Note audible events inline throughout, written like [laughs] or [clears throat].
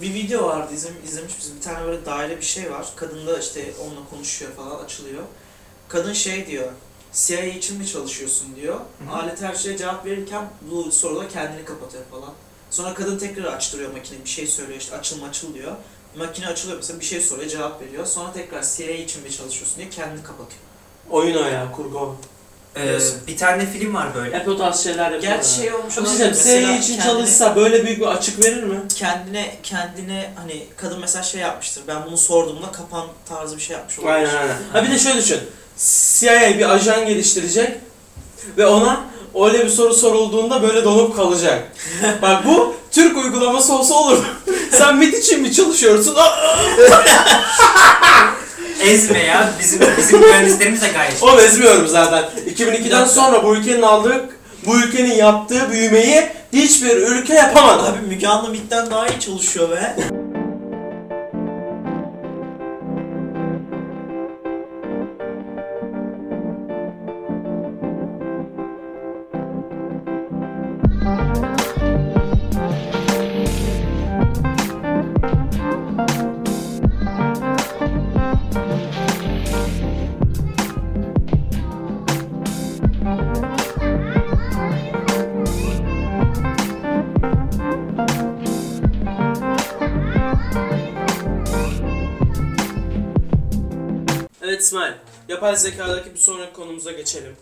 Bir video vardı izlemiş, izlemiş biz bir tane böyle daire bir şey var. Kadın da işte onunla konuşuyor falan açılıyor. Kadın şey diyor. CIA için mi çalışıyorsun diyor. hı. Alet her şeye cevap verirken bu soruda kendini kapatıyor falan. Sonra kadın tekrar açtırıyor makine bir şey söylüyor işte açıl açıl diyor. Makine açılıyor mesela bir şey soruyor cevap veriyor. Sonra tekrar CIA için mi çalışıyorsun diye kendini kapatıyor. Oyun o ya kurgu Ee, bir tane film var böyle. Hep o tarz şeyler yapıyorlar. Gerçi şey olmuş Ama olabilir. CIA Mesela için kendine- çalışsa böyle büyük bir açık verir mi? kendine kendine hani kadın mesela şey yapmıştır. Ben bunu sorduğumda kapan tarzı bir şey yapmış olabilir. Aynen aynen. Ha bir de şöyle düşün. CIA bir ajan geliştirecek ve ona öyle bir soru sorulduğunda böyle donup kalacak. [laughs] Bak bu Türk uygulaması olsa olur. [laughs] Sen MIT için mi çalışıyorsun? [laughs] Ezme ya. Bizim bizim mühendislerimiz de gayet. O ezmiyorum zaten. 2002'den sonra bu ülkenin aldığı, bu ülkenin yaptığı büyümeyi hiçbir ülke yapamadı. Abi Müge Anlı MIT'ten daha iyi çalışıyor be. Yapay zekadaki bir sonraki konumuza geçelim.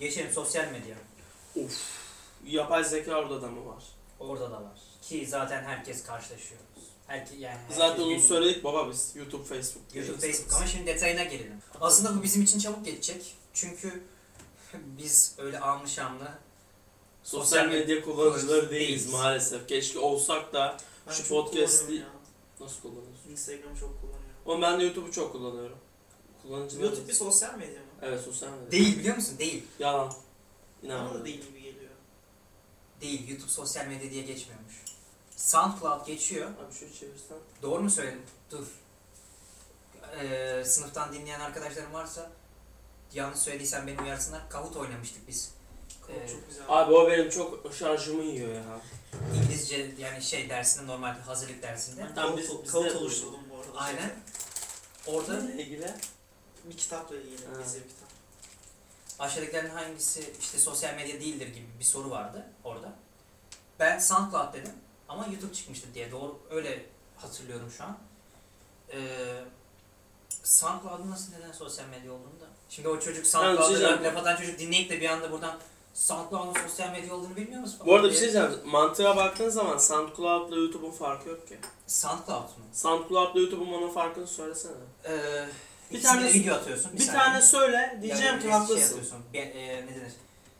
Geçelim sosyal medya. Yapay zeka orada da mı var? Orada da var. Ki zaten herkes karşılaşıyor. Herke, yani herkes Zaten onu bir- söyledik baba biz. YouTube, Facebook. YouTube. Facebook ama şimdi detayına girelim. Aslında bu bizim için çabuk geçecek. Çünkü [laughs] biz öyle amlı şamlı Sosyal medya kullanıcıları değiliz Değiliz. maalesef. Keşke olsak da Ben Şu çok podcast kullanıyorum ya. nasıl kullanıyorsun? Instagram'ı çok kullanıyorum. Ama ben de YouTube'u çok kullanıyorum. Kullanıcı YouTube bir sosyal medya mı? Evet sosyal medya. değil biliyor musun? Değil. Yalan. Bana da İnanmıyorum. değil gibi geliyor. Değil. YouTube sosyal medya diye geçmiyormuş. SoundCloud geçiyor. Abi şöyle çevirsen. Doğru mu söyledim? Dur. Ee, sınıftan dinleyen arkadaşlarım varsa yanlış söylediysem beni uyarsınlar. Kahoot oynamıştık biz. Kalıp Ee, çok güzel. Abi o benim çok şarjımı yiyor ya. İngilizce yani şey dersinde normal hazırlık dersinde. Kalıp, biz- biz kalıp de- oluşturdum bu arada. Aynen. Orada Neyle ilgili? Bir kitapla ilgili. Ha. Gizli bir kitap. aşağıdakilerin hangisi işte sosyal medya değildir gibi bir soru vardı orada. Ben SoundCloud dedim ama YouTube çıkmıştı diye doğru öyle hatırlıyorum şu an. Ee, SoundCloud'un nasıl neden sosyal medya olduğunu da. Şimdi o çocuk şey SoundCloud'da diyeceğim. laf atan çocuk dinleyip de bir anda buradan SoundCloud'un sosyal medya olduğunu bilmiyor musun? Bu arada bir diye. şey diyeceğim. Mantığa baktığın zaman SoundCloud'la YouTube'un farkı yok ki. SoundCloud mu? SoundCloud'la YouTube'un onun farkını söylesene. Ee, Bir bir tane- video atıyorsun. Bir, saniye. tane söyle. Diyeceğim Yani ki bir haklısın. Şey atıyorsun. Bir, e, ne denir?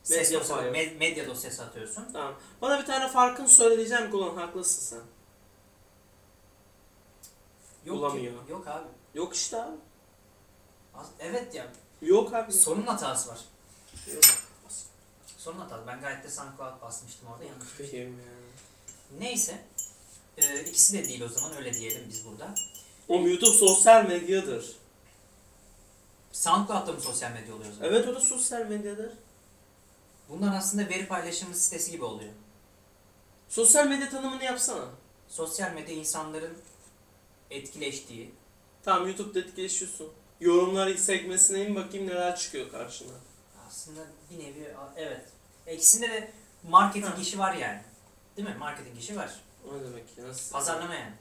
Ses Medya dosyası, med- medya dosyası atıyorsun. Tamam. Bana bir tane farkını söyle diyeceğim ki ulan haklısın sen. Yok, Bulamıyor. Yok, yok abi. Yok işte abi. Az- Evet ya. Yok abi. Sorunun hatası var. Yok. Sorun hatası. Ben gayet de SoundCloud basmıştım orada yanlış. bir şey. Ya. Neyse. Ee, ikisi de değil o zaman öyle diyelim biz burada. Oğlum YouTube sosyal medyadır. SoundCloud'da mı sosyal medya oluyor o zaman? Evet o da sosyal medyadır. Bunlar aslında veri paylaşımı sitesi gibi oluyor. Sosyal medya tanımını yapsana. Sosyal medya insanların etkileştiği, Tamam YouTube'da etkileşiyorsun. Yorumlar sekmesine in bakayım neler çıkıyor karşına. aslında bir nevi evet. İkisinde de marketing Ha. işi var yani. Değil mi? Marketing işi var. O ne demek ya? Nasıl? Pazarlama yani.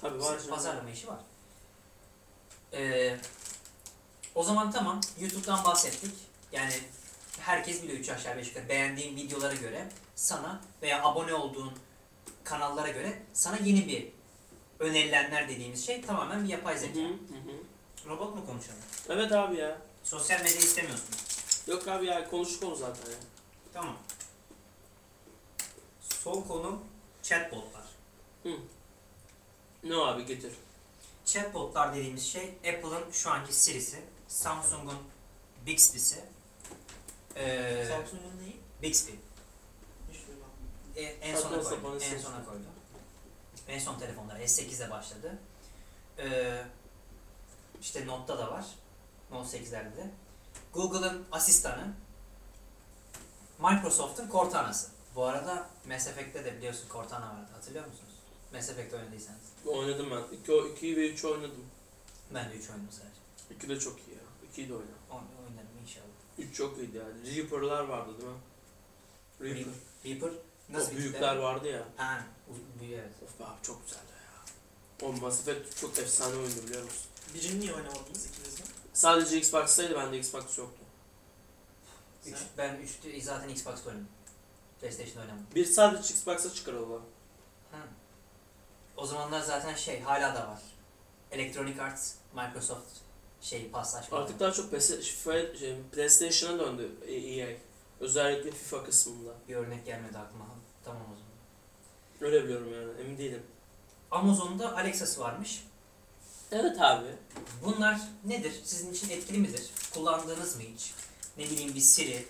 Tabii var. Pazarlama işi var. Ee, o zaman tamam. YouTube'dan bahsettik. Yani herkes biliyor 3 aşağı 5 yukarı. Beğendiğin videolara göre sana veya abone olduğun kanallara göre sana yeni bir önerilenler dediğimiz şey tamamen bir yapay Hı zeka. hı, hı hı. Robot mu konuşalım? Evet abi ya. Sosyal medya istemiyorsun. Yok abi ya konuştuk onu zaten ya. Tamam. Son konu chatbotlar. Ne o abi getir. Chatbotlar dediğimiz şey Apple'ın şu anki Siri'si, Samsung'un Bixby'si, ee, Samsung'un neyi? Bixby. Duymam. E, en sona koydu. En sona koydu. En son telefonlar S8'de başladı. Ee, işte Note'da da var. Note 8'lerde de. Google'ın asistanı. Microsoft'un Cortana'sı. Bu arada Mass Effect'te de biliyorsun Cortana vardı. Hatırlıyor musunuz? Mass Effect oynadıysanız. Oynadım ben. 2 2 ve 3 oynadım. Ben de 3 oynadım sadece. 2 de çok iyi ya. 2'yi de oyna. Oyn- Oynarım inşallah. 3 çok iyiydi yani. Reaper'lar vardı değil mi? Reaper. Reaper. Nasıl o bir büyükler vardı ya. Ha, bu- evet. Of be abi çok güzeldi ya. O Mass Effect çok efsane oyundu biliyor musun? Birini niye oynamadınız ikiniz de? Sadece Xbox'taydı bende Xbox yoktu. Üç, Sen? ben 3 zaten Xbox'ta oynadım. PlayStation oynamadım. Bir sadece Xbox'a çıkarıldı. Ha. O zamanlar zaten şey hala da var. Electronic Arts, Microsoft şey paslaşma. Artık daha çok FIFA şey, PlayStation'a döndü EA. Özellikle FIFA kısmında. bir örnek gelmedi aklıma. Tamam o zaman. Öyle biliyorum yani emin değilim. Amazon'da Alexa'sı varmış. Evet abi. Bunlar nedir? Sizin için etkili midir? Kullandığınız mı hiç? Ne bileyim bir Siri,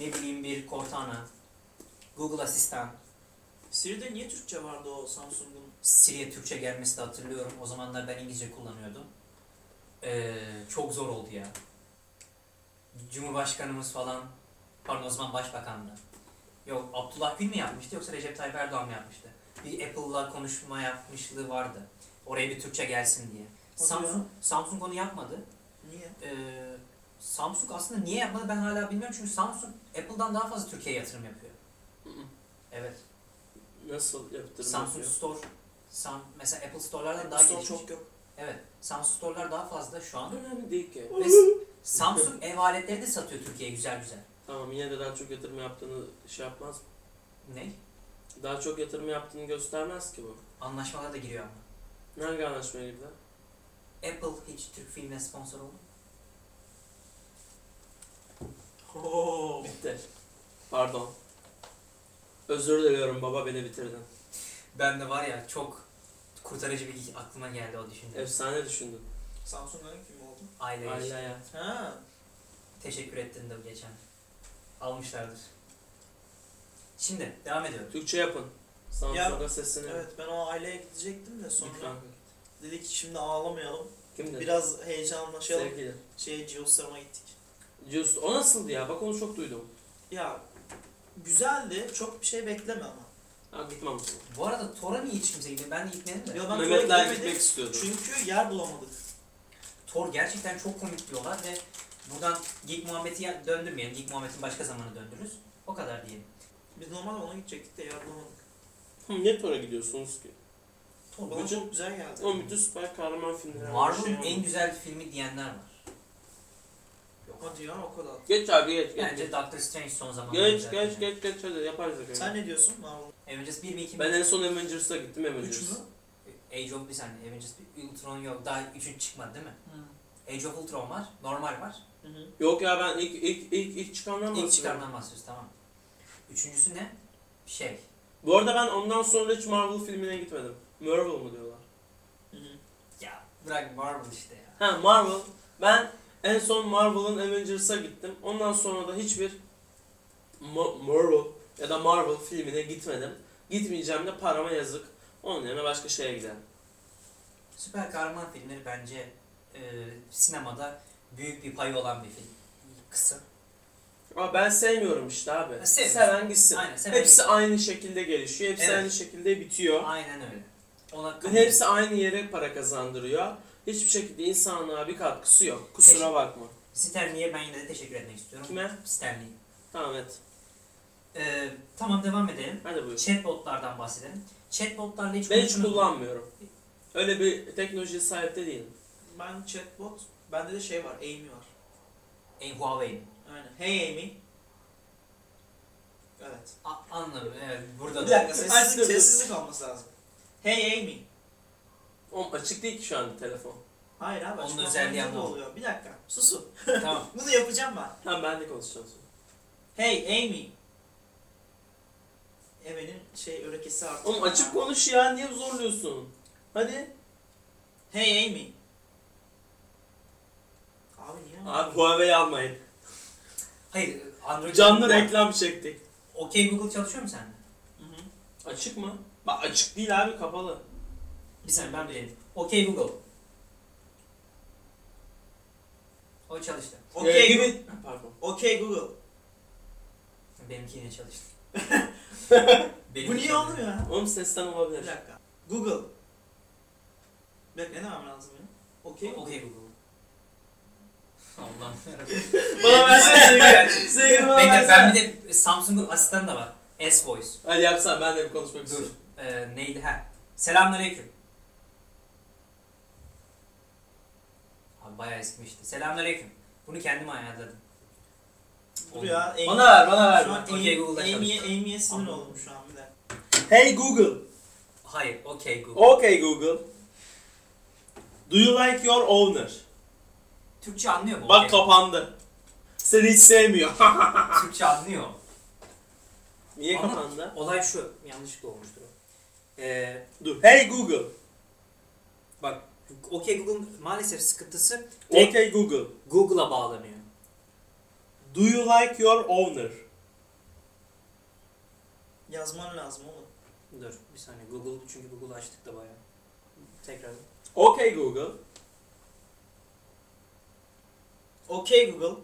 ne bileyim bir Cortana, Google Asistan. Siri'de niye Türkçe vardı o Samsung'un? Siri'ye Türkçe gelmesi de hatırlıyorum. O zamanlar ben İngilizce kullanıyordum. Ee, çok zor oldu ya. Cumhurbaşkanımız falan, pardon o zaman başbakandı. Yok Abdullah Gül mü yapmıştı yoksa Recep Tayyip Erdoğan mı yapmıştı? Bir Apple'la konuşma yapmışlığı vardı. Oraya bir Türkçe gelsin diye. Samsung. Samsung onu yapmadı. Niye? Ee, Samsung aslında niye yapmadı ben hala bilmiyorum çünkü Samsung Apple'dan daha fazla Türkiye'ye yatırım yapıyor. Hı hı. Evet. Nasıl yaptırım Samsung yapıyor? Store, Sam, mesela Apple Store'lardan daha Store gelişmiş. çok yok. Evet. Samsung Store'lar daha fazla şu an. Önemli değil ki. Ve Samsung ev aletleri de satıyor Türkiye'ye güzel güzel. Tamam yine de daha çok yatırım yaptığını şey yapmaz mı? Ne? Daha çok yatırım yaptığını göstermez ki bu. Anlaşmalar da giriyor ama. Hangi anlaşmaya girdiler? Apple hiç Türk filmine sponsor oldu? Oo. Bitti. Pardon. Özür diliyorum baba beni bitirdin. Ben de var ya çok kurtarıcı bir aklıma geldi o düşünce. Efsane düşündün. Samsung hangi film oldu? Aile Aile hayat. Ha. Teşekkür ettin de geçen. Almışlardır. Şimdi devam ediyorum. Türkçe yapın. Samsung'a sesini. Evet ben o aileye gidecektim de sonra Lütfen. dedik ki şimdi ağlamayalım. Kim dedi? Biraz heyecanlaşalım. Sevgili. Şeye Geostorm'a gittik. Just, o nasıldı ya? Bak onu çok duydum. Ya güzeldi. Çok bir şey bekleme ama. Ha gitmem o zaman. Bu arada Tora niye hiç kimse gitmedi? Ben de gitmedim de. Ya ben Mehmetler Tor'a gitmek gidemedim. istiyordu. Çünkü yer bulamadık. Thor gerçekten çok komik diyorlar ve buradan Geek Muhammed'i ya- döndürmeyelim. Geek Muhammed'in başka zamanı döndürürüz. O kadar diyelim. Biz normalde ona gidecektik de yer bulamadık. Hı, niye Thor'a gidiyorsunuz ki? Thor bana Bütün- çok güzel geldi. O bütün süper kahraman filmleri. Marvel'ın Şey- en güzel filmi diyenler var. Hadi ya o kadar. Geç abi geç geç. Bence Doctor Strange son zamanlarda Geç güzel geç film. geç geç hadi yaparız da. Sen ne diyorsun Marvel? Avengers 1 mi 2 mi? Ben en son Avengers'a gittim Avengers. 3 mü? Age of bir saniye. Avengers 1, Ultron yok. Daha 3'ün çıkmadı değil mi? Age of Ultron var. Normal var. Hı hı. Yok ya ben ilk ilk ilk ilk çıkandan İlk bahsediyorum. çıkardan bahsediyoruz tamam. Üçüncüsü ne? Şey. Bu arada ben ondan sonra hiç Marvel filmine gitmedim. Marvel mı diyorlar? Hı hı. Ya bırak Marvel işte ya. Ha Marvel. Ben en son Marvel'ın Avengers'a gittim. Ondan sonra da hiçbir Ma- Marvel ya da Marvel filmine gitmedim. Gitmeyeceğim de parama yazık. Onun yerine başka şeye gidelim. Süper kahraman filmleri bence e, sinemada büyük bir payı olan bir film. Kısım. Ama ben sevmiyorum işte abi. Ha. Seven gitsin. Aynen. seven- Hepsi aynı şekilde gelişiyor. Hepsi Evet. aynı şekilde bitiyor. Aynen öyle. Ona Ve hepsi aynı yere para kazandırıyor. Hiçbir şekilde insanlığa bir katkısı yok. Kusura Teşekkür- bakma. Stanley'e ben yine de teşekkür etmek istiyorum. Kime? Stanley. Tamam et. Ee, tamam devam edelim. Hadi buyur. Chatbotlardan bahsedelim. Chatbotlarla hiç Ben hiç kullanmıyorum. Öyle bir teknolojiye sahip de değilim. Ben chatbot. Bende de şey var. Amy var. En Huawei'nin. Aynen. Hey Amy. Evet. A- Anladım. Evet, burada Bir da. dakika sessizlik, sessizlik olması lazım. Hey Amy. Oğlum açık değil ki şu anda telefon. Hayır abi. Onun özelliği ama oluyor. Bir dakika. Susun. tamam. [laughs] Bunu yapacağım ben. Tamam ben de konuşacağım sonra. Hey Amy. Emel'in şey örekesi artık. Oğlum açık konuş ya niye zorluyorsun? Hadi. Hey Amy. Abi niye? Abi Huawei almayın. Hayır. Android Canlı reklam çektik. Okey Google çalışıyor mu sende? Hı hı. Açık mı? Bak açık değil abi kapalı. Bir saniye ben bileyim. Okey Google. O çalıştı. Okey Ee, Google. gibi. Pardon. Okey Google. Benimki yine çalıştı. [laughs] Bu niye olmuyor ya? Oğlum sesten olabilir. Bir dakika. Google. Bekle ne demem lazım benim? Okey. Okey Google. Allah'ım [laughs] Bana versene [laughs] sevgili. Sevgili bana Bekle ben versene. bir de Samsung'un asistanı da var. S-Voice. Hadi yapsana ben de bir konuşmak Dur. istiyorum. Ee, neydi ha? Selamünaleyküm. Abi bayağı eskimişti. Selamünaleyküm. Bunu kendim ayarladım. Dur ya. Amy- Bana ver bana ver. Şu an Okey, Amy- Google'da Amy'ye. Amy'ye sinir oldum şu an bir dakika. Hey Google. Hayır, okey Google. Okay Google. Do you like your owner? Türkçe anlıyor mu? Bak Okey. kapandı. Seni hiç sevmiyor. [laughs] Türkçe anlıyor. Niye Ama- kapandı? Olay şu, yanlışlıkla olmuştur o. Ee, Dur. Hey Google. Bak, okey Google maalesef sıkıntısı Okay Google. Google'a bağlanıyor. Do you like your owner? Yazman lazım oğlum. Dur bir saniye Google çünkü Google açtık da bayağı. Tekrar. Okay Google. Okey Google.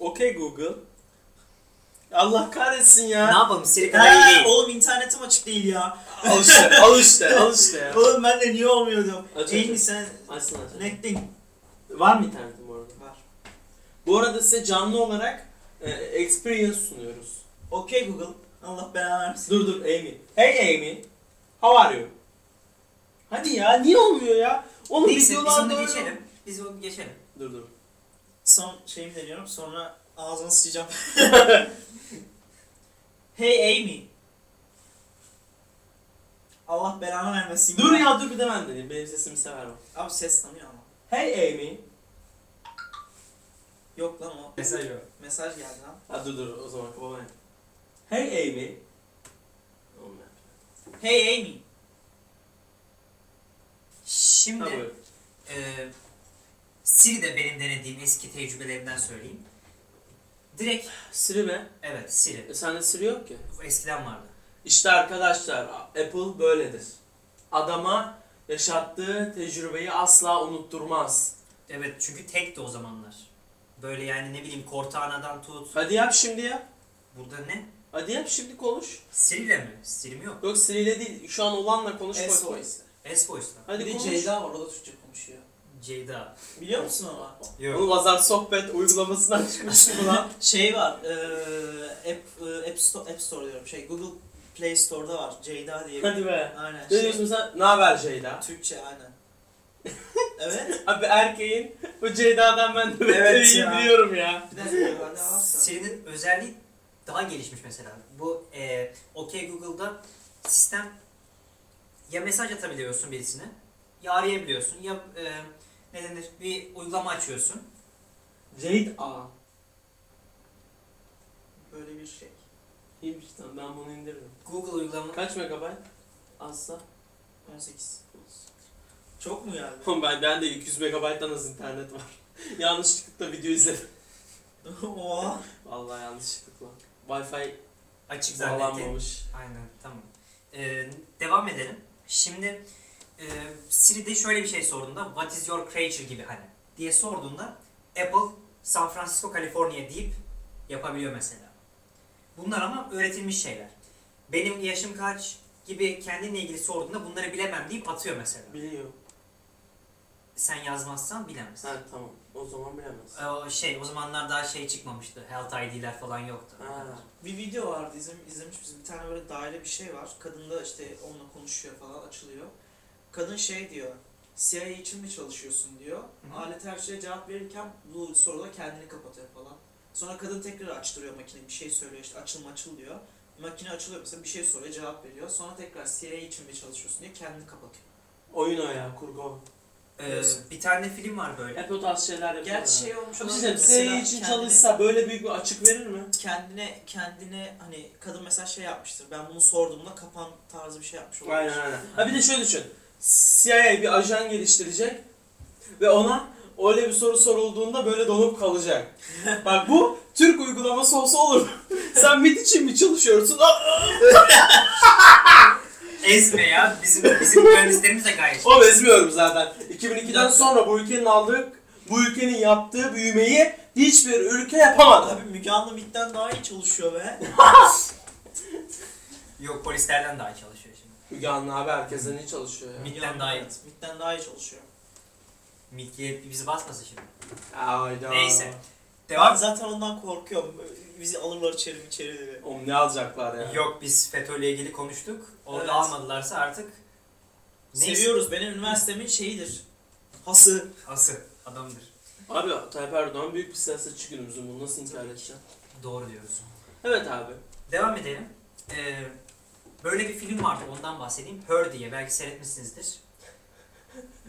Okay Google. Allah kahretsin Ne ya. yapalım Siri kadar iyi değil. oğlum internetim açık değil ya. al işte, al işte, al [laughs] işte ya. Oğlum ben de niye olmuyor diyorum. Aç, aç, aç. sen Açsın açsın. connecting. Var mı internetin bu arada? Var. Bu arada size canlı olarak e, experience sunuyoruz. Okey Google. Allah belanı versin. Dur dur Amy. Hey Amy. How are you? Hadi ya niye olmuyor ya? Oğlum Neyse biz videolarda onu öyle- geçelim. Biz onu geçelim. Dur dur. Son şeyimi deniyorum sonra ağzını sıçacağım. [laughs] hey Amy. Allah belanı vermesin. Dur ya dur bir de ben deneyeyim. Benim sesimi sever o. Abi ses tanıyor ama. Hey Amy. Yok lan o. Mesaj o. Mesaj geldi lan. Ha dur dur o zaman kapamayın. Hey Amy. Olmuyor. Hey Amy. Şimdi Ha böyle. e, Siri de benim denediğim eski tecrübelerimden söyleyeyim. Direkt Siri mi? evet Siri. E sende Siri yok ki. Eskiden vardı. İşte arkadaşlar Apple böyledir. Adama yaşattığı tecrübeyi asla unutturmaz. Evet çünkü tekti o zamanlar. Böyle yani ne bileyim Cortana'dan tut. Hadi yap şimdi ya. Burada ne? Hadi yap şimdi konuş. Siri'yle mi? Siri'm yok. Yok Siri ile değil şu an olanla konuş. S-Voice. S-Voice'la. Hadi bir de konuş. Ceyda var o da Türkçe konuşuyor. Ceyda. Biliyor musun onu? Oğlum Pazar sohbet uygulamasından çıkmış mı lan? [laughs] Şey var, eee App, App, Store, App Store diyorum, şey Google Play Store'da var, Ceyda diye bir... Hadi be. Aynen. Ne Şey, diyorsun sen? Ne haber Ceyda? Türkçe aynen. [laughs] evet. Abi erkeğin bu Ceyda'dan ben de Evet ya. biliyorum ya. Bir varsa. Siri'nin özelliği daha gelişmiş mesela. Bu e, OK Google'da sistem ya mesaj atabiliyorsun birisine ya arayabiliyorsun ya e, ne denir bir uygulama açıyorsun. Ceyda. Böyle bir şey. İyiymiş tamam ben bunu indiririm. Google uygulama Kaç megabayt? Azsa. 18. Çok mu? Oğlum ben, ben de 200 megabayttan az internet var. [laughs] Yanlışlıkla video izledim. [laughs] Oha. Vallahi yanlışlıkla. Wi-Fi açık zannettim. bağlanmamış. Aynen tamam. E, devam edelim. Şimdi e, Siri'de şöyle bir şey sorduğunda What is your creature gibi hani diye sorduğunda Apple San Francisco, California deyip yapabiliyor mesela. Bunlar ama öğretilmiş şeyler. Benim yaşım kaç gibi kendinle ilgili sorduğunda bunları bilemem deyip atıyor mesela. Biliyor. Sen yazmazsan bilemezsin. Ha tamam. O zaman bilemez. E, O şey o zamanlar daha şey çıkmamıştı. Health ID'ler falan yoktu. Ha. Bir video vardı izle, izlemiş biz bir tane böyle daire bir şey var. Kadın da işte onunla konuşuyor falan açılıyor. Kadın şey diyor. CIA için mi çalışıyorsun diyor. hı. Alet her şeye cevap verirken bu soruda kendini kapatıyor falan. Sonra kadın tekrar açtırıyor makine bir şey söylüyor işte açıl açıl diyor. Makine açılıyor mesela bir şey soruyor cevap veriyor. Sonra tekrar CIA için mi çalışıyorsun diye kendini kapatıyor. Oyun o ya kurgu o. E, bir tane film var böyle. Hep o tarz şeyler yapıyor. Gerçi şey olmuş Çok olabilir. Mesela CIA için kendine- çalışsa böyle büyük bir açık verir mi? kendine kendine hani kadın mesela şey yapmıştır. Ben bunu sorduğumda kapan tarzı bir şey yapmış olabilir. Aynen aynen. Ha bir de şöyle düşün. CIA bir ajan geliştirecek ve ona öyle bir soru sorulduğunda böyle donup kalacak. [laughs] Bak bu Türk uygulaması olsa olur. [laughs] Sen MIT için mi çalışıyorsun? [laughs] Ezme ya. Bizim bizim mühendislerimiz de gayet. O ezmiyorum zaten. 2002'den sonra bu ülkenin aldığı, bu ülkenin yaptığı büyümeyi hiçbir ülke yapamadı. Abi Müge Anlı MIT'ten daha iyi çalışıyor be. Yok polislerden daha iyi çalışıyor. Müge Anlı abi herkesten iyi çalışıyor ya. Mid'den daha iyi. Mid'den daha iyi çalışıyor. Mid'ye bizi basmasın şimdi. Hayda. Neyse. Ben Devam. zaten ondan korkuyorum. Bizi alırlar içeri içeri diye. Oğlum ne alacaklar ya? Yok biz FETÖ ile ilgili konuştuk. Orada Evet. almadılarsa artık Neyse. Seviyoruz. Benim üniversitemin şeyidir. Hası. Ası adamdır. Abi Tayyip Erdoğan büyük bir siyasetçi günümüzün bunu nasıl inkar edeceğim? Doğru diyorsun. Evet abi. Devam edelim. Ee, böyle bir film vardı ondan bahsedeyim. Her diye belki seyretmişsinizdir.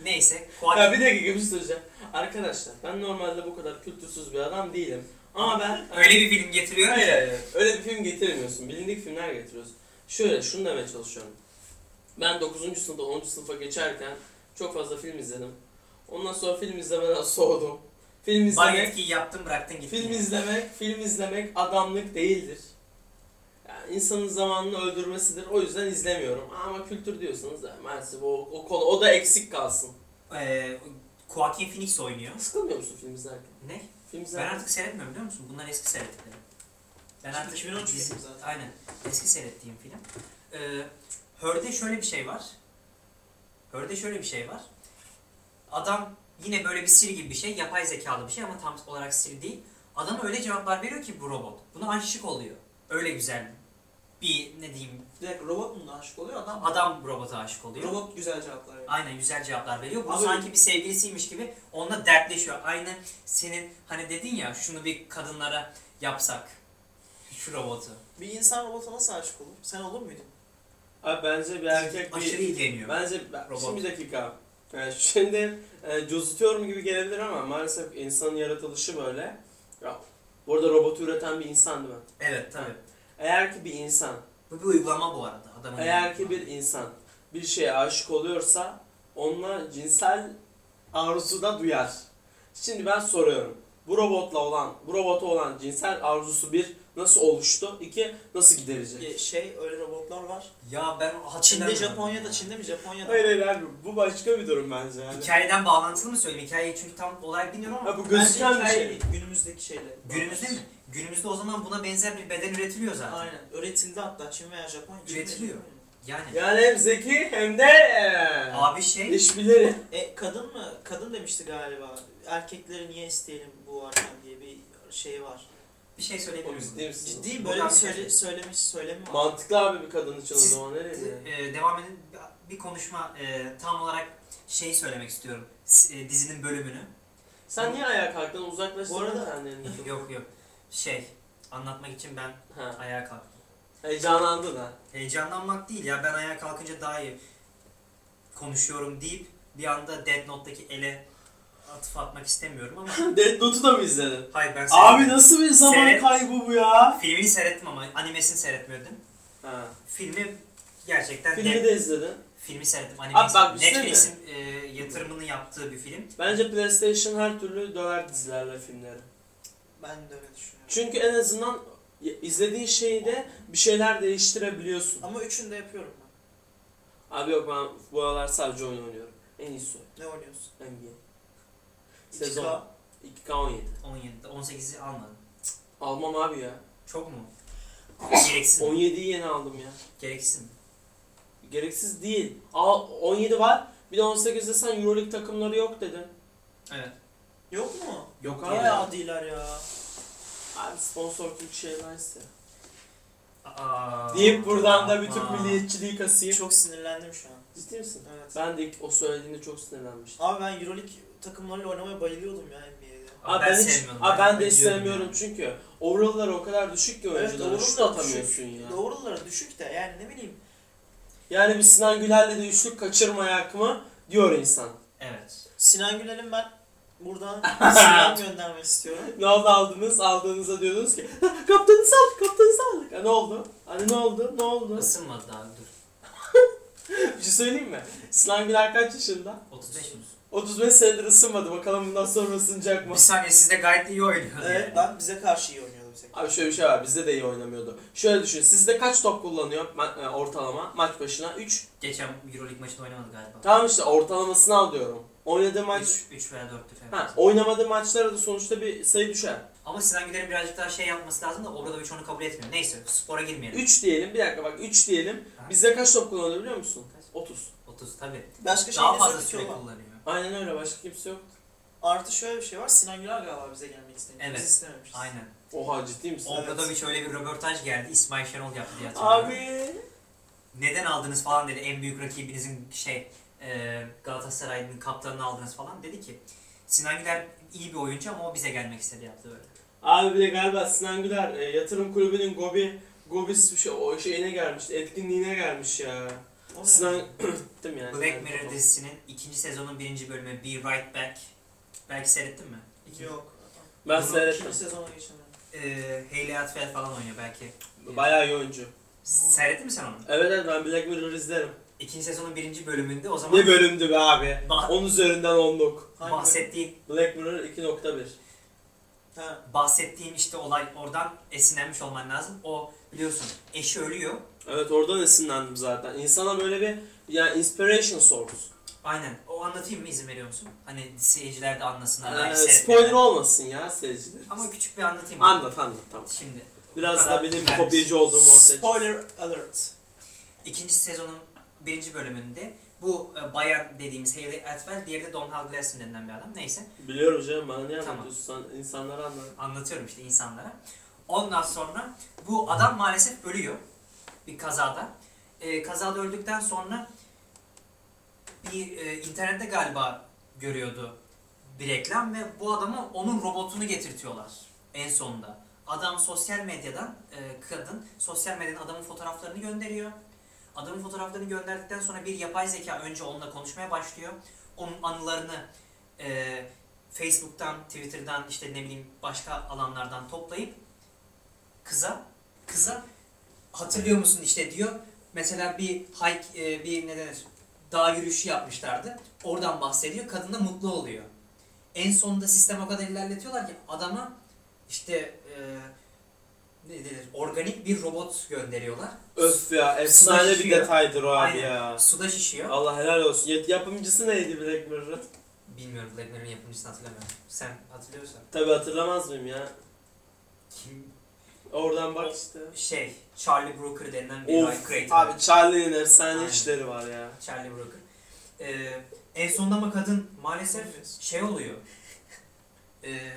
Neyse. Joaquin- Ya bir dakika bir şey söyleyeceğim. Arkadaşlar ben normalde bu kadar kültürsüz bir adam değilim. Ama ben... Öyle bir film getiriyorum Hayır hayır. Öyle bir film getirmiyorsun. Bilindik filmler getiriyorsun. Şöyle şunu demeye çalışıyorum. Ben 9. sınıfta 10. sınıfa geçerken çok fazla film izledim. Ondan sonra film izlemeden soğudum. Film Bana izlemek, etkiyi yaptın bıraktın gittin. film izlemek, film izlemek adamlık değildir. İnsanın zamanını öldürmesidir. O yüzden izlemiyorum. Ama kültür diyorsanız da maalesef o, o konu o da eksik kalsın. Ee, Joaquin Phoenix oynuyor. Sıkılmıyor musun film izlerken? Ne? Film Ben izlerken. artık seyretmiyorum biliyor musun? Bunlar eski seyrettiklerim. Ben artık 2013 dizi- film zaten. Aynen. Eski seyrettiğim film. Ee, Her'de şöyle bir şey var. Her'de şöyle bir şey var. Adam yine böyle bir Siri gibi bir şey. Yapay zekalı bir şey ama tam olarak Siri değil. Adam öyle cevaplar veriyor ki bu robot. Buna aşık oluyor. Öyle güzel bir ne diyeyim Bir dakika robot mu da aşık oluyor adam? adam robota aşık oluyor. Robot güzel cevaplar veriyor. Aynen güzel cevaplar veriyor. Bu Abi- sanki bir sevgilisiymiş gibi onunla dertleşiyor. Aynen senin hani dedin ya şunu bir kadınlara yapsak. Şu robotu. Bir insan robota nasıl aşık olur? Sen olur muydun? Abi bence bir erkek bir... Aşırı ilgileniyor. Bence ben- Robot. şimdi bir dakika. Yani şimdi e, cozutuyorum gibi gelebilir ama maalesef insanın yaratılışı böyle. Ya, bu arada robotu üreten bir insan değil mi? Evet tabii. Eğer ki bir insan, Bu bir uygulama bu arada. Adamın eğer ki bir insan bir şeye aşık oluyorsa onunla cinsel arzusu da duyar. Şimdi ben soruyorum. Bu robotla olan, bu robota olan cinsel arzusu bir nasıl oluştu? İki nasıl giderecek? Şey öyle robotlar var. Ya ben Çin'de, hatırlamıyorum. Japonya'da, Çin'de mi? Japonya'da. Hayır hayır abi bu başka bir durum bence yani. Hikayeden bağlantılı mı söyleyeyim? Hikayeyi çünkü tam olarak bilmiyorum ama Ha, bu gözüken bir şey. değil, Günümüzdeki şeyle. günümüzde mi? Günümüzde o zaman buna benzer bir beden üretiliyor zaten. Aynen. Öğretildi hatta Çin veya Japonya. Üretiliyor. mi? Yani Yani hem zeki hem de eee, abi şey iş bilir. E kadın mı? Kadın demişti galiba. Erkekleri niye isteyelim bu varken diye bir şey var. bir şey söyleyebilir O miyim? ciddi misin? Ciddi böyle bir şey söyle, söylemiş söylemi var. Mantıklı abi bir kadın için o Siz- zaman nereye? Ee, devam edin. Bir konuşma e, tam olarak şeyi söylemek istiyorum. S- e, dizinin bölümünü. Sen niye ayağa kalktın? Uzaklaştın Bu arada- kendini. [laughs] yok yok. Şey anlatmak için ben ha. ayağa kalktım. Heyecanlandın ha. Heyecanlanmak değil ya ben ayağa kalkınca daha iyi konuşuyorum deyip bir anda Dead Note'daki ele atıf atmak istemiyorum ama [laughs] Death Note'u da mı izledin? hayır ben Abi seyretmedim. nasıl bir zaman Seyret. kaybı bu ya? Filmini seyrettim ama animesini seyretmedim. Ha. Filmi gerçekten Filmi Dead- de izledin. filmi seyrettim. Abi bak, bir şey Netflix'in e, yatırımını yaptığı bir film. Bence PlayStation her türlü döver dizilerle filmleri. Ben de öyle düşünüyorum. Çünkü en azından izlediğin şeyde bir şeyler değiştirebiliyorsun. Ama üçünü de yapıyorum ben. Abi yok ben bu aralar sadece oyun oynuyorum. En iyisi o. Ne oynuyorsun? NBA. 2K. Sezon 2K 17. 17'de 18'i almadım. Almam abi ya. Çok mu? [coughs] Gereksiz mi? 17'yi yeni aldım ya. Gereksiz mi? Gereksiz değil. Al 17 var. Bir de 18'de sen Euroleague takımları yok dedin. Evet. Yok mu? Yok abi. Bayağı adiler ya. Abi sponsor Türk Airlines ya. Aa, Deyip buradan da bir Türk milliyetçiliği kasayım. Çok sinirlendim şu an. Ciddi misin? Evet. Ben de ilk o söylediğinde çok sinirlenmiştim. Abi ben Euroleague takımlarıyla oynamaya bayılıyordum ya NBA'de. Abi ben ben, hiç, sevmiyorum. abi ben de biliyorum istemiyorum yani. çünkü overall'ları o kadar düşük ki oyuncuların overall şut da atamıyorsun ya. Doğruları düşük de yani ne bileyim. Yani bir Sinan Güler'le de üçlük kaçırmayak mı diyor insan. Evet. Sinan Güler'in ben buradan [laughs] selam göndermek istiyorum. Ne oldu aldınız? Aldığınızda diyordunuz ki kaptanı saldık, kaptanı. Ha, ne oldu? Hani ne oldu? Ne oldu? Isınmadı daha dur. [laughs] Bir şey söyleyeyim mi? Sinan Güler kaç yaşında? 35 mi? 35 senedir ısınmadı. Bakalım bundan sonra ısınacak mı? Bir saniye siz de gayet iyi oynuyordu Evet yani. ben bize karşı iyi oynuyordu olabilsek. Abi şöyle bir şey var bizde de iyi oynamıyordu. Şöyle düşün sizde kaç top kullanıyor ma- e, ortalama maç başına? 3. Geçen Euroleague maçında oynamadı galiba. Tamam işte ortalamasını al diyorum. Oynadığı maç... 3, 3 veya 4'tü falan. Ha, oynamadığı maçlara da sonuçta bir sayı düşer. Ama Sinan Güler'in birazcık daha şey yapması lazım da Obradoviç onu kabul etmiyor. Neyse spora girmeyelim. 3 diyelim bir dakika bak 3 diyelim. Ha. Bizde kaç top kullanıyor biliyor musun? 30. 30 tabi. Başka Daha şeyiniz fazla süre kullanıyor. Aynen öyle başka kimse yok. Artı şöyle bir şey var. Sinan Güler galiba bize gelmek istemiyor. Evet. Biz istememişiz. Aynen. Oha ciddi misin? Evet. Obradoviç öyle bir röportaj geldi. İsmail Şenol yaptı diye hatırlıyorum. Abi. Neden aldınız falan dedi. En büyük rakibinizin şey e, Galatasaray'ın kaptanını aldınız falan. Dedi ki Sinan Güler iyi bir oyuncu ama o bize gelmek istedi yaptı öyle. Abi bir de galiba Sinan Güler e, yatırım kulübünün Gobi Gobis şey, o şeyine gelmiş, etkinliğine gelmiş ya. O ne Sinan [clears throat] gittim yani. Black Mirror dizisinin ikinci sezonun birinci bölümü Be Right Back. Belki seyrettin mi? İki- Yok. Ben Bunu seyrettim. İkinci sezona geçemedim. Ee, Hayley Atwell falan oynuyor belki. Bayağı iyi oyuncu. Seyrettin mi sen onu? Evet evet ben Black Mirror izlerim. İkinci sezonun birinci bölümünde o zaman Ne bölümdü be abi? bah- 10 üzerinden 10'luk. Hangi bahsettiğim Black Mirror 2.1. Ha. bahsettiğim işte olay oradan esinlenmiş olman lazım. O biliyorsun eşi ölüyor. Evet oradan esinlendim zaten. İnsana böyle bir yani inspiration source. Aynen. O anlatayım mı izin veriyor musun? Hani seyirciler de anlasınlar. Ee, belki spoiler olmasın ya seyirciler. Ama küçük bir anlatayım. Anlat anlat tamam. Şimdi Biraz da benim kopyacı olduğum ortaya çıktı. Spoiler alert. ikinci sezonun birinci bölümünde bu e, bayan dediğimiz Hayley Atwell, diğeri de Domhnall Gleeson denilen bir adam. Neyse. Biliyorum canım bana ne Tamam. anlatıyorsun sen insanlara anlat. anlatıyorum işte insanlara. Ondan sonra bu adam maalesef ölüyor bir kazada. Ee, kazada öldükten sonra bir e, internette galiba görüyordu bir reklam ve bu adama onun robotunu getirtiyorlar en sonunda. Adam sosyal medyadan, e, kadın sosyal medyadan adamın fotoğraflarını gönderiyor. Adamın fotoğraflarını gönderdikten sonra bir yapay zeka önce onunla konuşmaya başlıyor. Onun anılarını e, Facebook'tan, Twitter'dan işte ne bileyim başka alanlardan toplayıp kıza kıza hatırlıyor musun işte diyor. Mesela bir hike e, bir ne denir? Dağ yürüyüşü yapmışlardı. Oradan bahsediyor. Kadın da mutlu oluyor. En sonunda sistem o kadar ilerletiyorlar ki adama işte e, ne denir? Organik bir robot gönderiyorlar. Öf ya efsane bir şişiyor. detaydır o abi Aynen. ya. Suda şişiyor. Allah helal olsun. Yet- Yapımcısı neydi Black Mirror'ın? Bilmiyorum Black Mirror'ın yapımcısını hatırlamıyorum. Sen hatırlıyorsan. Tabi hatırlamaz mıyım ya? Kim? Oradan bak işte. Şey, Charlie Brooker denilen bir Of creator. abi Charlie'nin efsane Aynen. işleri var ya. Charlie Brooker. Ee, en sonunda ama kadın maalesef şey oluyor. Ee,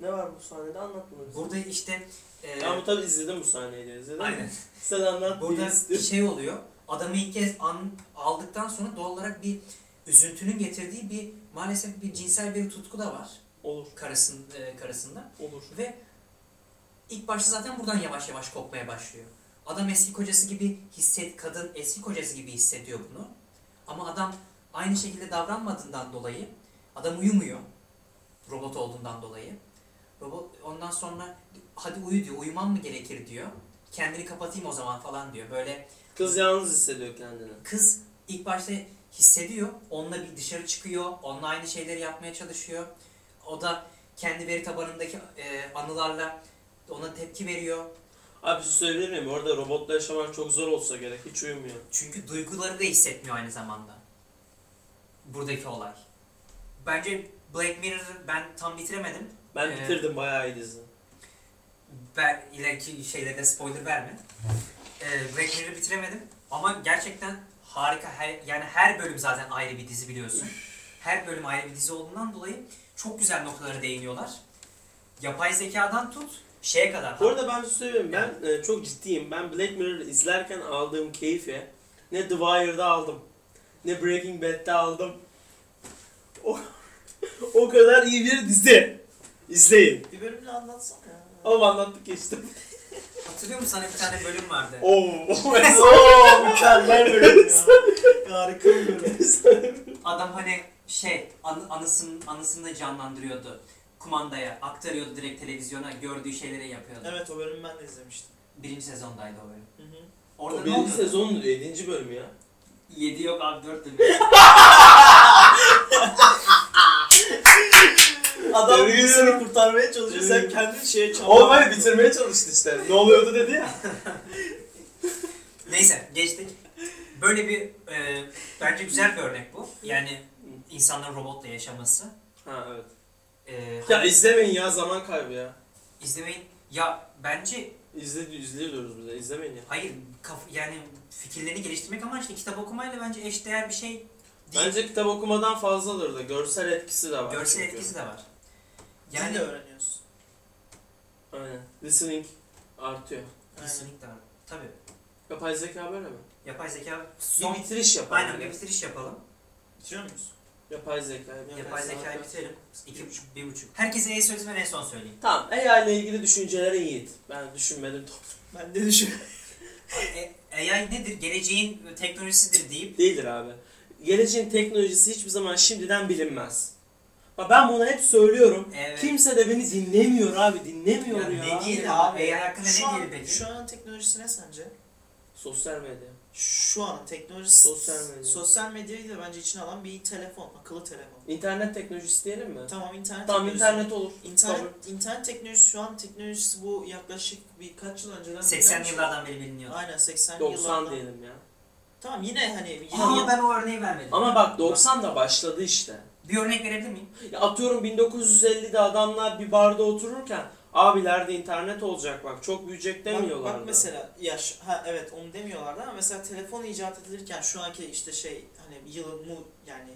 Ne var bu sahnede anlat bunu bize. burada işte e, Ama tabi izledim bu sahneyi de izledim. aynen. [laughs] Sen anlat Burada istiyorum. şey oluyor. Adamı ilk kez an, aldıktan sonra doğal olarak bir üzüntünün getirdiği bir maalesef bir cinsel bir tutku da var Olur karısın, e, karısında. olur. Ve ilk başta zaten buradan yavaş yavaş kopmaya başlıyor. Adam eski kocası gibi hisset, kadın eski kocası gibi hissediyor bunu. Ama adam aynı şekilde davranmadığından dolayı adam uyumuyor. Robot olduğundan dolayı. Robot ondan sonra hadi uyu diyor, uyumam mı gerekir diyor. Kendini kapatayım o zaman falan diyor. Böyle Kız yalnız hissediyor kendini. kız ilk başta hissediyor. Onunla bir dışarı çıkıyor. Onunla aynı şeyleri yapmaya çalışıyor. O da kendi veri tabanındaki e, anılarla ona tepki veriyor. Abi bir şey söyleyebilir miyim? Orada robotla yaşamak çok zor olsa gerek. Hiç uyumuyor. Çünkü duyguları da hissetmiyor aynı zamanda. Buradaki olay. Bence Black Mirror'ı ben tam bitiremedim. Ben Ee, bitirdim bayağı iyi dizi. Ben ileriki şeylerde spoiler verme. Ee, Black Mirror'ı bitiremedim. Ama gerçekten harika. Her, yani her bölüm zaten ayrı bir dizi biliyorsun. Her bölüm ayrı bir dizi olduğundan dolayı çok güzel noktalara değiniyorlar. Yapay zekadan tut şeye kadar. Bu arada ben şey söyleyeyim. Ben e, çok ciddiyim. Ben Black Mirror izlerken aldığım keyfi ne The Wire'da aldım. Ne Breaking Bad'de aldım. O, [laughs] o kadar iyi bir dizi. İzleyin. Bir bölümünü anlatsana ya. Ama anlattık geçtim. [laughs] Hatırlıyor musun sana bir tane bölüm vardı. Oo. [laughs] Oo mükemmel bölüm ya. [laughs] Harika bir bölüm. Adam hani şey anı, anısın, anısını canlandırıyordu. Kumandaya aktarıyordu direkt televizyona gördüğü şeyleri yapıyordu. Evet o bölümü ben de izlemiştim. Birinci sezondaydı o bölüm. Hı hı. Orada o ne birinci oluyordu? sezonun 7. bölümü ya. 7 yok abi 4 bölüm. Adam ediyorum. kurtarmaya çalışıyor. Sen kendin şeye çabuk. Oğlum hani bitirmeye çalıştı işte. Ne oluyordu dedi ya. [laughs] Neyse geçtik. Böyle bir e, bence güzel bir örnek bu. Yani insanların robotla yaşaması. Ha evet. E, Ya izlemeyin ya zaman kaybı ya. izlemeyin. Ya bence İzle, izliyoruz bize izlemeyin ya. hayır kaf, yani fikirlerini geliştirmek amaçlı kitap okumayla bence eşdeğer bir şey değil. Bence kitap okumadan fazladır da görsel etkisi de var. Görsel çünkü. etkisi de var. Yani Yani öğreniyorsun. Aynen. Listening artıyor. Aynen. kesinlikle var. Tabii. Yapay zeka böyle mi? Yapay zeka Bir son bitiriş yapalım. Aynen bir bitiriş yapalım. Bitiriyor muyuz? Yapay zeka. Yapay zekayı bitirelim. İki buçuk, bir buçuk. Herkese en söyledi ben en son söyleyeyim. Tamam AI ile ilgili düşünceleri Yiğit. Ben düşünmedim. Ben de düşün. E, AI nedir? Geleceğin teknolojisidir deyip Değildir abi. Geleceğin teknolojisi hiçbir zaman şimdiden bilinmez. Bak ben bunu hep söylüyorum. Evet. Kimse de beni dinlemiyor abi. Dinlemiyor Ya ya. ne diyelim abi? abi, AI hakkında Şu ne an, diyelim peki? şu an teknolojisi ne sence? Sosyal medya. Şu an teknolojisi Sosyal medya. Sosyal medyayı da bence içine alan bir telefon, akıllı telefon. İnternet teknolojisi diyelim mi? Tamam internet Tamam teknolojisi. internet olur. İnternet, Kabul. internet teknolojisi şu an teknolojisi bu yaklaşık birkaç yıl önceden 80 bilinen yıllardan beri biliniyor. Aynen 80 90 yıllardan. diyelim ya. Tamam yine hani yine Ama yıl- ben o örneği vermedim. Ama bak 90 da başladı işte. Bir örnek verebilir miyim? Ya atıyorum 1950'de adamlar bir barda otururken abilerde internet olacak bak çok büyüyecek Bak, demiyorlardı. bak mesela yaş ha evet onu demiyorlardı ama mesela telefon icat edilirken şu anki işte şey hani yılın mu yani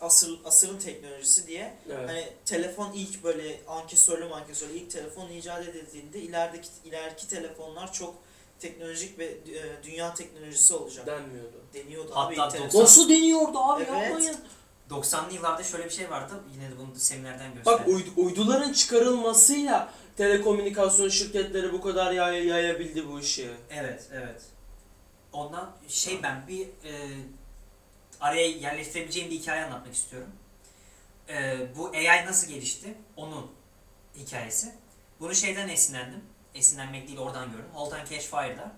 asır asırın teknolojisi diye Evet. hani telefon ilk böyle ankesörlü mankesörlü ilk telefon icat edildiğinde ilerideki ileriki telefonlar çok teknolojik ve e, dünya teknolojisi olacak denmiyordu. deniyordu Hatta abi ilk 90 telefon. Nasıl deniyordu abi Evet. yapmayın. 90'lı yıllarda şöyle bir şey vardı. Yine de bunu seminerden gösterdim. Bak uydu- uyduların çıkarılmasıyla telekomünikasyon şirketleri bu kadar yay- yayabildi bu işi. Evet, evet. Ondan şey ben bir e, araya yerleştirebileceğim bir hikaye anlatmak istiyorum. E, bu AI nasıl gelişti? Onun hikayesi. Bunu şeyden esinlendim. Esinlenmek değil oradan gördüm. Halt and Catch Fire'da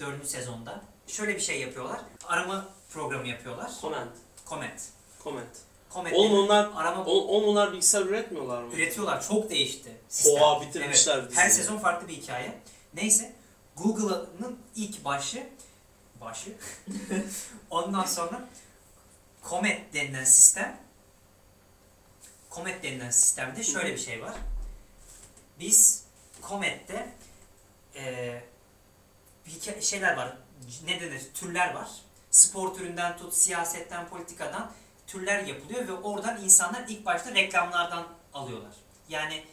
4. sezonda şöyle bir şey yapıyorlar. Arama programı yapıyorlar. Comment. Comet. Comment. Comet Oğlum onlar arama oğlum oğlum onlar bilgisayar üretmiyorlar mı? üretiyorlar. Çok değişti. sistem. Oha bitirmişler Evet, her sezon farklı bir hikaye. Neyse Google'ın ilk başı başı [laughs] ondan sonra Comet denilen sistem Comet denilen sistemde şöyle bir şey var. Biz Comet'te eee bir hikaye- şeyler var. Ne denir? Türler var. Spor türünden tut, siyasetten, politikadan türler yapılıyor ve oradan insanlar ilk başta reklamlardan alıyorlar. Yani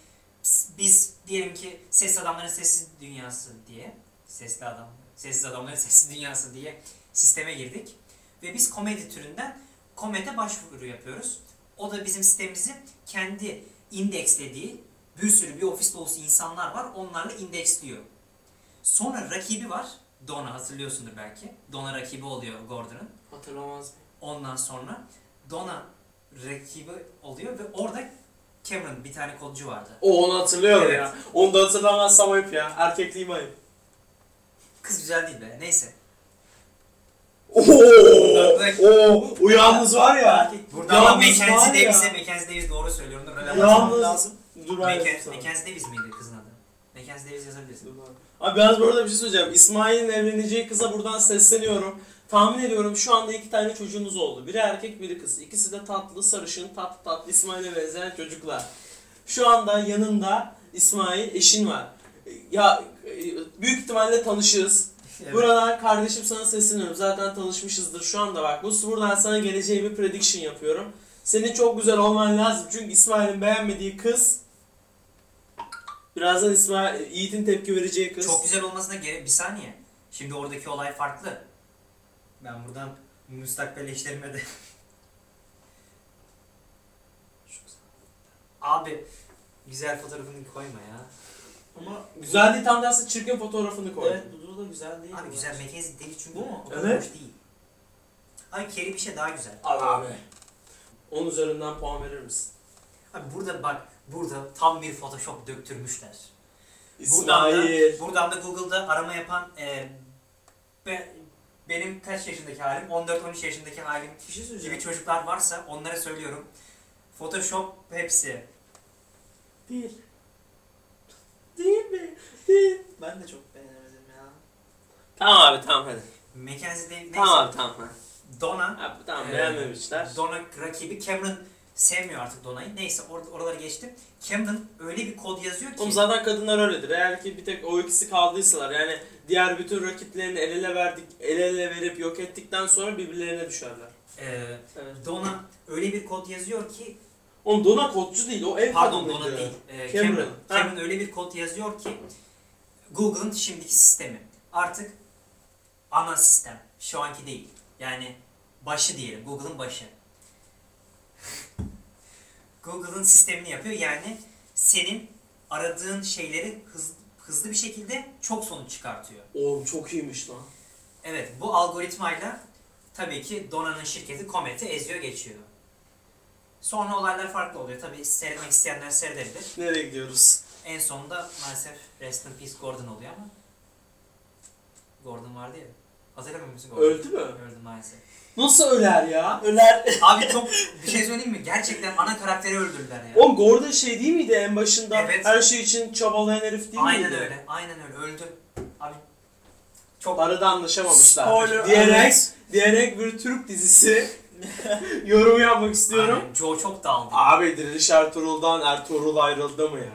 biz diyelim ki ses adamların sessiz dünyası diye sesli adam sessiz adamların [laughs] sessiz dünyası diye sisteme girdik ve biz komedi türünden komete başvuru yapıyoruz. O da bizim sistemimizi kendi indekslediği bir sürü bir ofis dolusu insanlar var. Onlarla indeksliyor. Sonra rakibi var. Donna hatırlıyorsundur belki. Donna rakibi oluyor Gordon'ın. Hatırlamaz mı? Ondan sonra Donna rakibi oluyor ve orada Cameron bir tane kodcu vardı. O onu hatırlıyorum Evet. ya. Onu da hatırlamazsam ayıp ya. Erkekliğim ayıp. Kız güzel değil be. Neyse. Oo, oo, o yalnız var ya. Burada ama Mackenzie. Davis'e Mackenzie Davis doğru söylüyorum. Dur, Yalnız- lazım. Dur ben Mackenzie, Davis miydi kızın adı? Mackenzie Davis yazabilirsin. Dur ben- Abi yalnız bu arada bir şey söyleyeceğim. İsmail'in evleneceği kıza buradan sesleniyorum. Tahmin ediyorum şu anda iki tane çocuğunuz oldu. Biri erkek biri kız. İkisi de tatlı, sarışın, tatlı tatlı İsmail'e benzeyen çocuklar. Şu anda yanında İsmail eşin var. Ya e, büyük ihtimalle tanışırız. Evet. Buradan kardeşim sana sesleniyorum. Zaten tanışmışızdır şu anda bak. Bu buradan sana geleceği bir prediction yapıyorum. Senin çok güzel olman lazım. Çünkü İsmail'in beğenmediği kız Birazdan İsmail, Yiğit'in tepki vereceği kız. Çok güzel olmasına gerek bir saniye. Şimdi oradaki olay farklı. Ben buradan müstakbel eşlerime de Abi güzel fotoğrafını koyma ya. Ama Güzel değil tam tersi çirkin fotoğrafını koy. Evet bu da güzel değil. Abi güzel. Mackenzie Davis çünkü Bu mu? o kadar Evet. hoş değil. Abi Kerry bir şey daha güzel. Al abi. 10 üzerinden puan verir misin? Abi burada bak burada tam bir photoshop döktürmüşler. İsmail. Buradan da Google'da arama yapan e, be- benim kaç yaşındaki halim 14-13 yaşındaki halim Bir şey gibi çocuklar varsa onlara söylüyorum. Photoshop hepsi Değil. Değil mi? Değil. Ben de çok beğenemedim ya. Tamam abi tamam hadi. Mackenzie Davis neyse. Tamam abi tamam. Donna Abi, tamam Ee, beğenmemişler. Donna rakibi Cameron sevmiyor artık Donna'yı. Neyse or- oraları geçtim. Cameron öyle bir kod yazıyor ki. Oğlum zaten kadınlar öyledir. Eğer ki bir tek o ikisi kaldıysalar yani diğer bütün rakiplerini el ele verdik, el ele verip yok ettikten sonra birbirlerine düşerler. e, Evet. Donna öyle bir kod yazıyor ki Oğlum Dona kodcu değil, o ev pardon. Donna değil. E, Cameron. Cameron. Cameron öyle bir kod yazıyor ki Google'ın şimdiki sistemi artık ana sistem. Şu anki değil. Yani başı diyelim. Google'ın başı. [laughs] Google'ın sistemini yapıyor. Yani senin aradığın şeyleri hız- hızlı bir şekilde çok sonuç çıkartıyor. Oğlum çok iyiymiş lan. Evet bu algoritmayla tabii ki Dona'nın şirketi Comet'i eziyor geçiyor. Sonra olaylar farklı oluyor. Tabii seyretmek isteyenler seyredebilir. Nereye gidiyoruz? En sonunda maalesef Rest in Peace Gordon oluyor ama Gordon vardı ya. Hatırlamıyor musun Gordon? Öldü mü? Öldü maalesef. Nasıl öler ya? Öler. [laughs] Abi çok bir şey söyleyeyim mi? Gerçekten ana karakteri öldürdüler ya. Oğlum Gordon şey değil miydi en başında? Evet. Her şey için çabalayan herif değil Aynen miydi? öyle. Aynen öyle. Öldü. Abi çok Arada anlaşamamışlar. Spoiler diyerek, diyerek bir Türk dizisi [laughs] yorum yapmak istiyorum. Aynen. Joe çok dağıldı. Abi Diriliş Ertuğrul'dan Ertuğrul ayrıldı mı ya?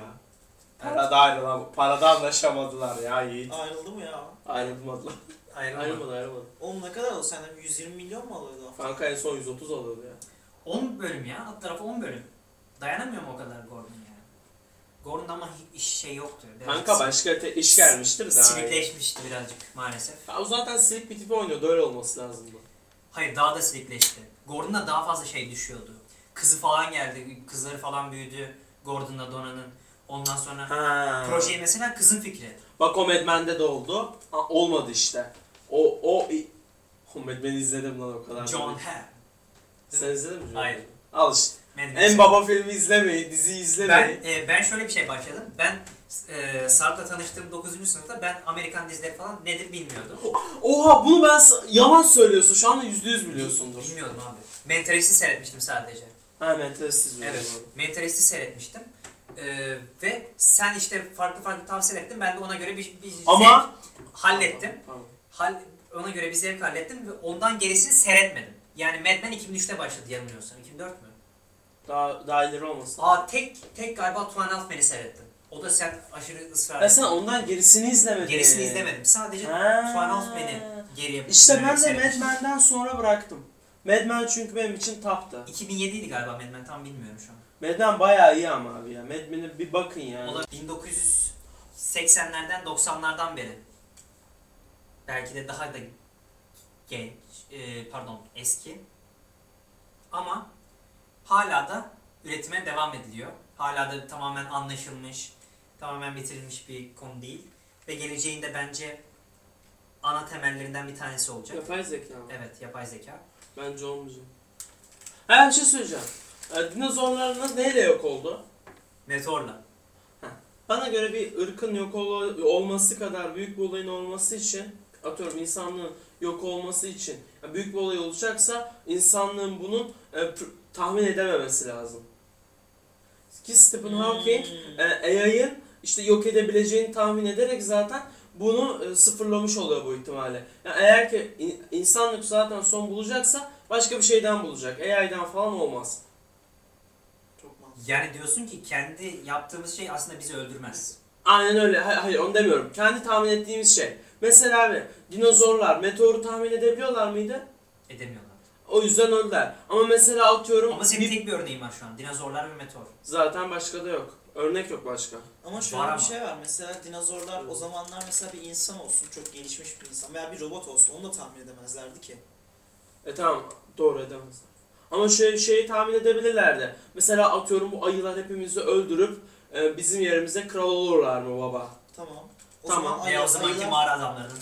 Parada ayrılan, parada anlaşamadılar ya Yiğit. Ayrıldı mı ya? Ayrılmadılar. Ayrılmadı. Ayrılmadı ayrılmadı. Oğlum ne kadar o senden 120 milyon mu alıyordu? Kanka en son 130 alıyordu ya. 10 bölüm ya. Alt tarafı 10 bölüm. Dayanamıyor mu o kadar Gordon ya? Gordon'da ama hi- iş şey yoktu. Birazcık Kanka başka te- iş gelmiştir de. Silikleşmişti birazcık maalesef. Ya o zaten silik bir tipi oynuyordu öyle olması lazımdı. Hayır daha da silikleşti. Gordon'da daha fazla şey düşüyordu. Kızı falan geldi. Kızları falan büyüdü. Gordon'la Dona'nın. Ondan sonra Ha. projeyi mesela kızın fikri. Bak o Mad Men'de de oldu. Ha, [laughs] olmadı işte. O o Mad Men'i izledim lan o kadar. John Hamm. Sen izledin mi? Hayır. Al işte. Men. En baba filmi izlemeyin, dizi Ben, izlemeyin. e, ben şöyle bir şey başladım. Ben e, Sarp'la tanıştığım 9. sınıfta ben Amerikan dizileri falan nedir bilmiyordum. [laughs] Oha bunu ben yalan söylüyorsun. Şu anda %100 biliyorsundur. Bilmiyordum abi. Mentalist'i seyretmiştim sadece. Ha izliyorum. Evet. Mentalist'i seyretmiştim. Ee, ve sen işte farklı farklı tavsiye ettin. Ben de ona göre bir, bir Ama zevk hallettim. Tamam. Hal, ona göre bir zevk hallettim ve ondan gerisini seyretmedim. Yani Mad Men 2003'te başladı yanılmıyorsam. 2004 mü? Daha, daha ileri olmasın. Aa tek tek galiba Two and a Half Men'i seyrettim. O da sen aşırı ısrar ettin. sen ondan gerisini izlemedin. Gerisini izlemedim. Sadece. Two and a Half Men'i geriye İşte ben de Mad seyretmiştim. Men'den sonra bıraktım. Mad Men çünkü benim için taptı. 2007 idi galiba Mad Men tam bilmiyorum şu an. Mad Men bayağı iyi ama abi ya. Mad Men'e bir bakın yani. O da 1980'lerden 90'lardan beri. Belki de daha da genç, e, pardon eski. Ama hala da üretime devam ediliyor. Hala da tamamen anlaşılmış, tamamen bitirilmiş bir konu değil. Ve geleceğinde bence ana temellerinden bir tanesi olacak. Yapay zeka mı? Evet, yapay zeka. Bence olmayacak. Ha bir şey söyleyeceğim. Ee, Dinozorlarınız neyle yok oldu? Meteorla. Bana göre bir ırkın yok ol- olması kadar büyük bir olayın olması için atıyorum insanlığın yok olması için büyük bir olay olacaksa insanlığın bunun e, tahmin edememesi lazım. Ki Stephen Hawking Hmm. e, AI'ın işte yok edebileceğini tahmin ederek zaten bunu e, sıfırlamış oluyor bu ihtimali. Yani eğer ki in- insanlık zaten son bulacaksa başka bir şeyden bulacak. AI'den falan olmaz. Yani diyorsun ki kendi yaptığımız şey aslında bizi öldürmez. Aynen öyle. Ha- Hayır onu demiyorum. Kendi tahmin ettiğimiz şey. Mesela abi dinozorlar meteoru tahmin edebiliyorlar mıydı? Edemiyorlar. O yüzden öldüler. Ama mesela atıyorum Ama senin bir- tek bir örneğin var şu an. Dinozorlar ve meteor. zaten başka da yok. Örnek yok başka. Ama şöyle Var bir ama. şey var. Mesela dinozorlar o zamanlar mesela bir insan olsun, çok gelişmiş bir insan veya bir robot olsun onu da tahmin edemezlerdi ki. E tamam doğru edemezler. Ama şöyle şeyi tahmin edebilirlerdi. Mesela atıyorum bu ayılar hepimizi öldürüp e, bizim yerimize kral olurlar mı baba? Tamam. O Tamam. zaman Ve ayı- o zamanki ayılar- mağara adamlarının.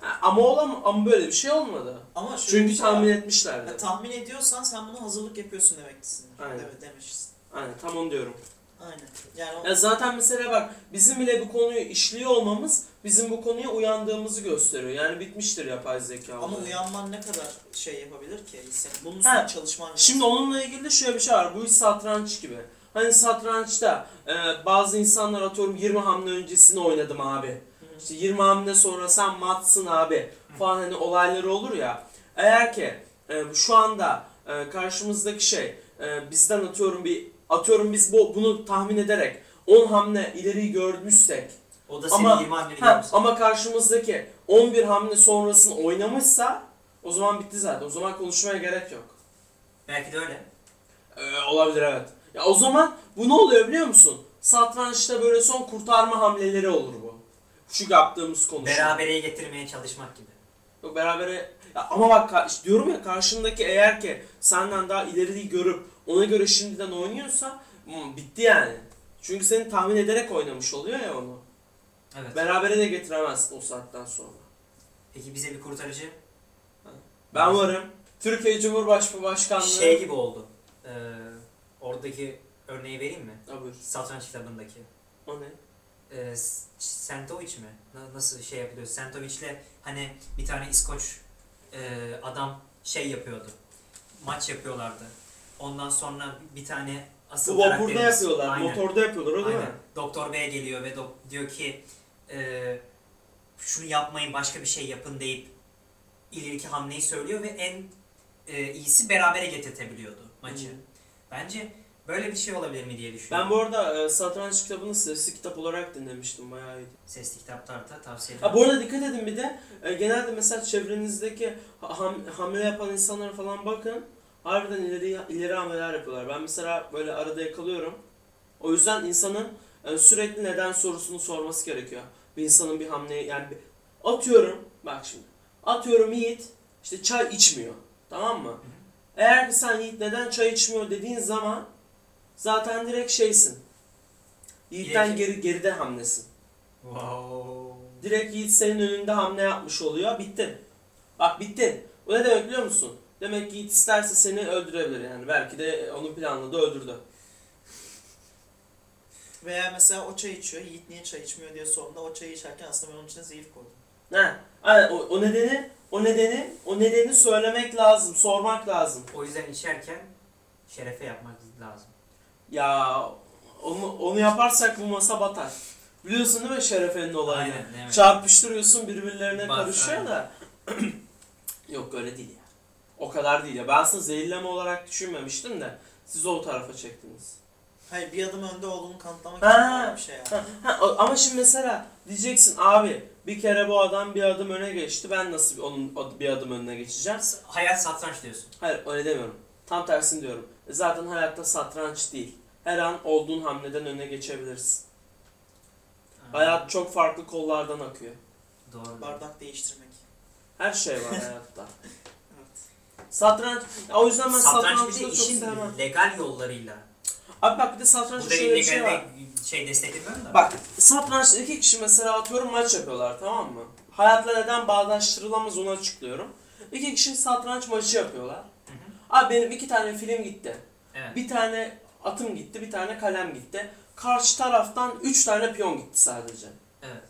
Ha, Ama olam ama böyle bir şey olmadı. Ama şöyle Çünkü şey var. tahmin etmişlerdi. Ya, tahmin ediyorsan sen bunu hazırlık yapıyorsun demeksin. Aynen. Evet demişsin. Aynen tam onu diyorum. Aynen. Yani o- Ya zaten mesela bak bizim bile bu konuyu işliyor olmamız bizim bu konuya uyandığımızı gösteriyor. Yani bitmiştir yapay zeka. ama olayı. uyanman ne kadar şey yapabilir ki senin? Bunun üstüne çalışman lazım. Şimdi onunla ilgili de şöyle bir şey var. Bu iş satranç gibi. Hani satrançta e, bazı insanlar atıyorum 20 hamle öncesini oynadım abi. İşte 20 hamle sonra sen matsın abi falan hani olayları olur ya. Eğer ki e, şu anda e, karşımızdaki şey e, bizden atıyorum bir atıyorum biz bu, bunu tahmin ederek 10 hamle ileri görmüşsek O da senin Ama- 20 hamleni ha, görmüş. ama karşımızdaki 11 hamle sonrasını oynamışsa o zaman bitti zaten. O zaman konuşmaya gerek yok. Belki de öyle. Ee, olabilir evet. Ya o zaman bu ne oluyor biliyor musun? Satrançta böyle son kurtarma hamleleri olur bu. Şu yaptığımız konuşma. Berabereye getirmeye çalışmak gibi. Yok berabere ya ama bak işte diyorum ya karşındaki eğer ki senden daha ileriyi görüp ona göre şimdiden oynuyorsa hmm, bitti yani. Çünkü seni tahmin ederek oynamış oluyor ya onu. Evet. Berabere de getiremez o saatten sonra. Peki bize bir kurtarıcı Ben varım. Türkiye Cumhurbaşkanlığı. şey gibi oldu. Ee, oradaki örneği vereyim mi? Ha, buyur. Satranç kitabındaki. O ne? Ee, Sentovic mi? Na- Nasıl şey yapılıyor? Sentovic'le hani bir tane İskoç e, adam şey yapıyordu. Maç yapıyorlardı. Ondan sonra bir tane asıl Bu vapurda karakterimiz- yapıyorlar, Aynen. motorda yapıyorlar o değil Aynen. mi? Doktor Bey geliyor ve dok- diyor ki e, şunu yapmayın başka bir şey yapın deyip ileriki hamleyi söylüyor ve en e, iyisi berabere getirtebiliyordu maçı. Hı. Bence böyle bir şey olabilir mi diye düşünüyorum. Ben bu arada e, satranç kitabını sesli kitap olarak dinlemiştim bayağı iyiydi. Sesli kitaplarda tavsiye ederim. Ha bu arada dikkat edin bir de e, genelde mesela çevrenizdeki ha- ham- hamle yapan insanlara falan bakın. Harbiden ileri ileri hamleler yapıyorlar. Ben mesela böyle arada yakalıyorum. O yüzden insanın e, sürekli neden sorusunu sorması gerekiyor. Bir insanın bir hamleyi yani bir, atıyorum bak şimdi. Atıyorum Yiğit işte çay içmiyor. Tamam mı? Eğer ki sen Yiğit neden çay içmiyor dediğin zaman zaten direkt şeysin. Yiğit'ten geri geride hamlesin. Wow. Direkt Yiğit senin önünde hamle yapmış oluyor. Bittin. Bak bittin. O ne demek biliyor musun? Demek ki Yiğit isterse seni öldürebilir yani. Belki de onun planladı öldürdü. Veya mesela o çay içiyor, Yiğit niye çay içmiyor diye sorduğunda o çayı içerken aslında ben onun içine zehir koydum. Ne? Aynen, o, o nedeni o nedeni o nedeni söylemek lazım, sormak lazım. O yüzden içerken şerefe yapmak lazım. Ya onu onu yaparsak bu masa batar. Biliyorsun değil mi Şerefe'nin olayını? Aynen, evet. Çarpıştırıyorsun birbirlerine Bak, karışıyor aynen. da. [clears throat] Yok öyle değil ya. O kadar değil ya. Ben aslında zehirleme olarak düşünmemiştim de siz o tarafa çektiniz. Hayır bir adım önde olduğunu kanıtlamak Ha. için böyle bir şey yani. Ha, ha, o- ama şimdi mesela diyeceksin abi bir kere bu adam bir adım öne geçti ben nasıl bir- onun bir adım önüne geçeceğim? Hayat satranç diyorsun. Hayır öyle demiyorum. Tam tersini diyorum. Zaten hayatta satranç değil. Her an olduğun hamleden öne geçebilirsin. Hayat çok farklı kollardan akıyor. Doğru. Bardak değiştirmek. Her şey var [laughs] hayatta. Evet. Satranç, ya o yüzden ben Satranç bir satrancı de da çok işin sevmem. legal yollarıyla. Abi bak bir de satrançta Burada şöyle bir şey var. şey desteklemiyorum da. Bak satrançta iki kişi mesela atıyorum maç yapıyorlar tamam mı? Hayatla neden bağdaştırılamaz onu açıklıyorum. İki kişi satranç maçı yapıyorlar. Hı hı. Abi benim iki tane film gitti. Evet. Bir tane atım gitti, bir tane kalem gitti. Karşı taraftan üç tane piyon gitti sadece. Evet.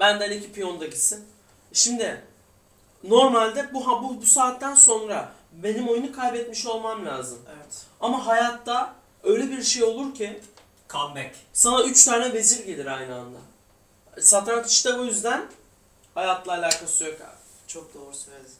Benden iki piyon da gitsin. Şimdi normalde bu bu, bu saatten sonra benim oyunu kaybetmiş olmam lazım. Evet. Ama hayatta öyle bir şey olur ki Comeback. sana üç tane vezir gelir aynı anda. Satranç işte bu yüzden hayatla alakası yok abi. Çok doğru söyledin.